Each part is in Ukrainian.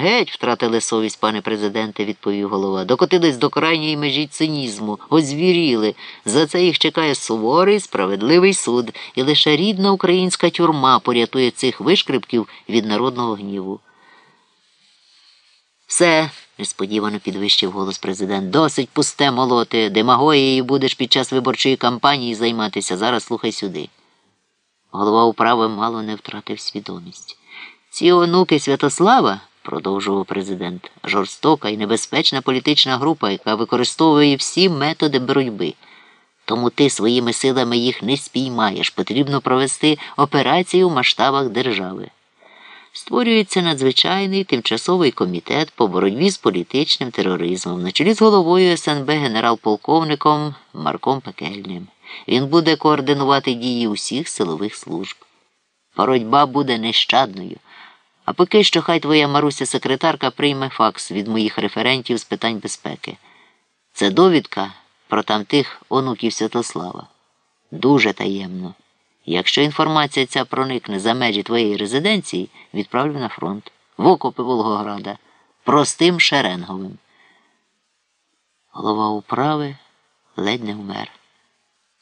Геть втратили совість, пане президенте, відповів голова. Докотились до крайньої межі цинізму, озвіріли. За це їх чекає суворий, справедливий суд, і лише рідна українська тюрма порятує цих вишкрипків від народного гніву. Все, несподівано підвищив голос президент. Досить пусте молоти. Демагогією будеш під час виборчої кампанії займатися. Зараз слухай сюди. Голова управи мало не втратив свідомість. Ці онуки Святослава, продовжував президент, жорстока і небезпечна політична група, яка використовує всі методи боротьби. Тому ти своїми силами їх не спіймаєш. Потрібно провести операцію в масштабах держави. Створюється надзвичайний тимчасовий комітет по боротьбі з політичним тероризмом на чолі з головою СНБ генерал-полковником Марком Пекельним. Він буде координувати дії усіх силових служб. Боротьба буде нещадною. А поки що хай твоя Маруся секретарка прийме факс від моїх референтів з питань безпеки. Це довідка про тамтих онуків Святослава. Дуже таємно. Якщо інформація ця проникне за межі твоєї резиденції, відправлю на фронт, в окопи Волгограда, простим шеренговим. Голова управи ледь не вмер.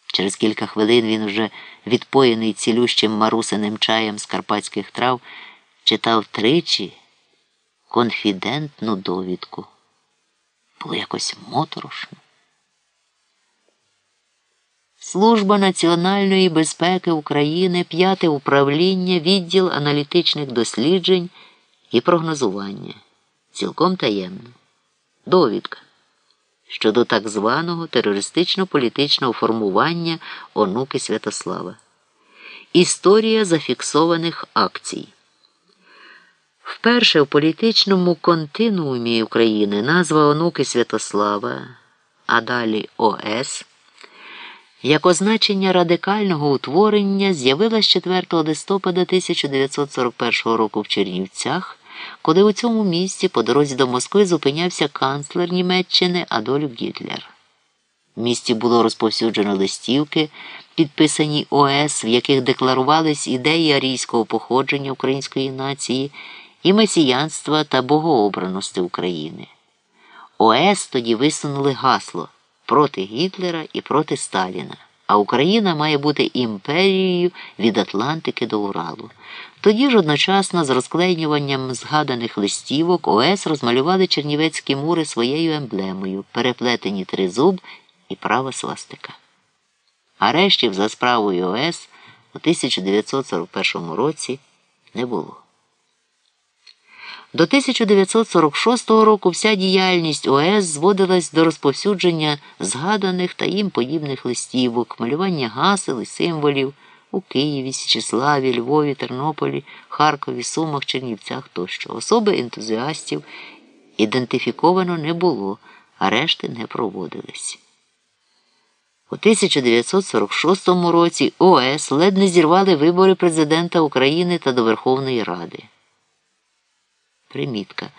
Через кілька хвилин він уже відпоєний цілющим марусиним чаєм з карпатських трав, читав тричі конфідентну довідку. Було якось моторошно. Служба національної безпеки України, п'яте управління, відділ аналітичних досліджень і прогнозування. Цілком таємно. Довідка щодо так званого терористично-політичного формування онуки Святослава. Історія зафіксованих акцій. Вперше в політичному континуумі України назва онуки Святослава, а далі ОС. Як означення радикального утворення з'явилась 4 листопада 1941 року в Чернівцях, коли у цьому місці по дорозі до Москви зупинявся канцлер Німеччини Адольф Гітлер. В місті було розповсюджено листівки, підписані ОС, в яких декларувались ідеї арійського походження української нації і месіянства та богообраності України. ОС тоді висунули гасло проти Гітлера і проти Сталіна. А Україна має бути імперією від Атлантики до Уралу. Тоді ж одночасно з розклеюванням згаданих листівок ОС розмалювали чернівецькі мури своєю емблемою, переплетені тризуб і права свастика. Арештів за справою ОС у 1941 році не було. До 1946 року вся діяльність ОС зводилась до розповсюдження згаданих та їм подібних листівок, малювання гасел і символів у Києві, Січеславі, Львові, Тернополі, Харкові, Сумах, Чернівцях тощо. Особи ентузіастів ідентифіковано не було, а решти не проводились. У 1946 році ОС ледь не зірвали вибори президента України та до Верховної Ради. Примітка.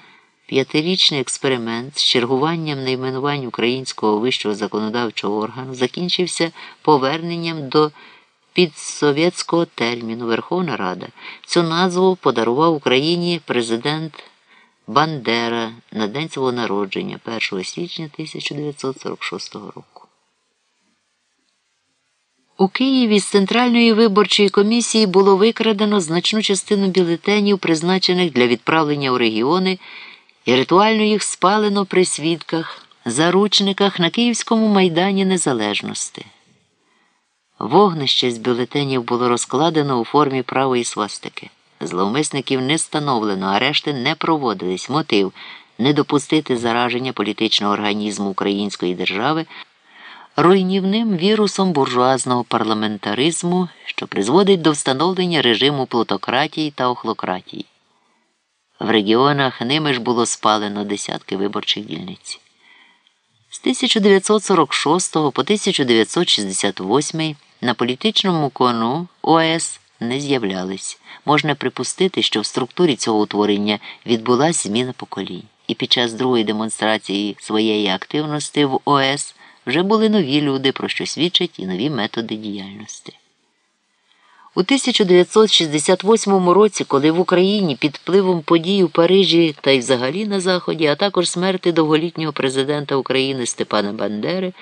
П'ятирічний експеримент з чергуванням найменувань українського вищого законодавчого органу закінчився поверненням до підсовєтського терміну Верховна Рада. Цю назву подарував Україні президент Бандера на день свого народження 1 січня 1946 року. У Києві з Центральної виборчої комісії було викрадено значну частину бюлетенів, призначених для відправлення у регіони, і ритуально їх спалено при свідках, заручниках на Київському майдані Незалежності. Вогнище з бюлетенів було розкладено у формі правої свастики. Зловмисників не встановлено, арешти не проводились. Мотив не допустити зараження політичного організму Української держави руйнівним вірусом буржуазного парламентаризму, що призводить до встановлення режиму плутократії та охлократії. В регіонах ними ж було спалено десятки виборчих дільниць. З 1946 по 1968 на політичному кону ОС не з'являлись. Можна припустити, що в структурі цього утворення відбулася зміна поколінь, і під час другої демонстрації своєї активності в ОС вже були нові люди, про що свідчать і нові методи діяльності. У 1968 році, коли в Україні під впливом подій у Парижі та й взагалі на Заході, а також смерти довголітнього президента України Степана Бандери,